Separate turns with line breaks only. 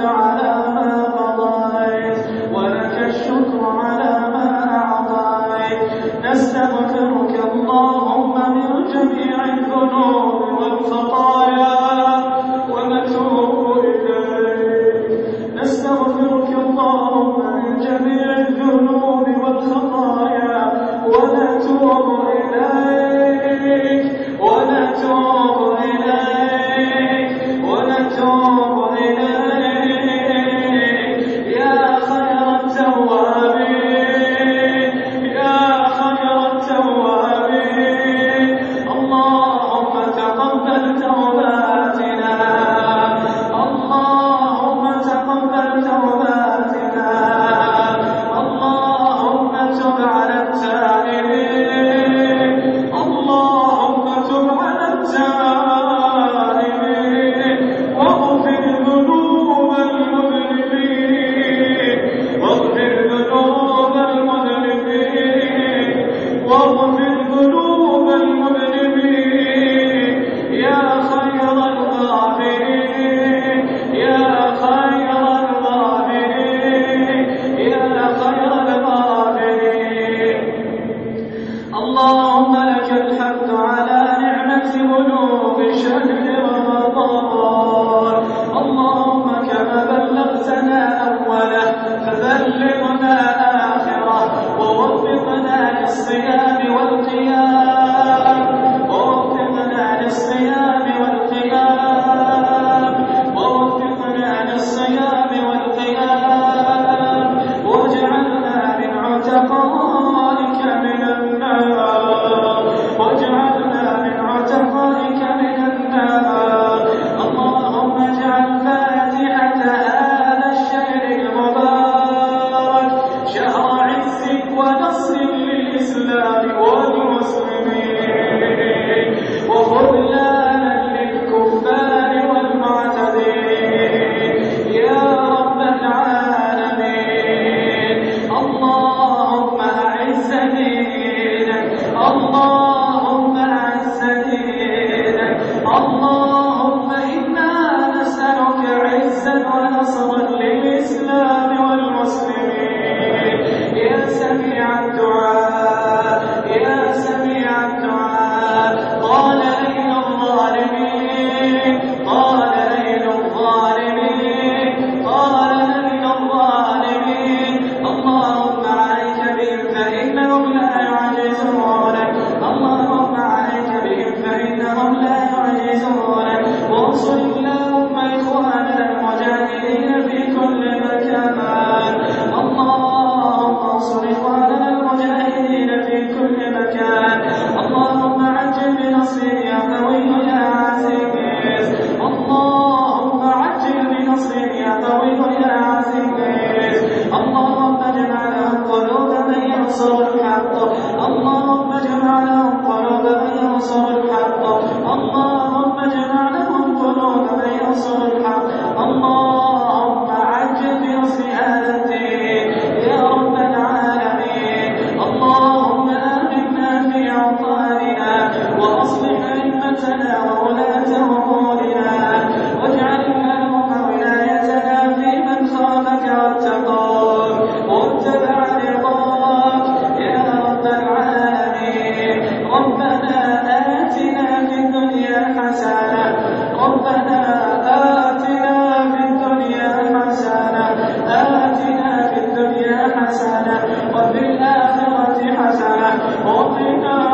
تعالى holding God.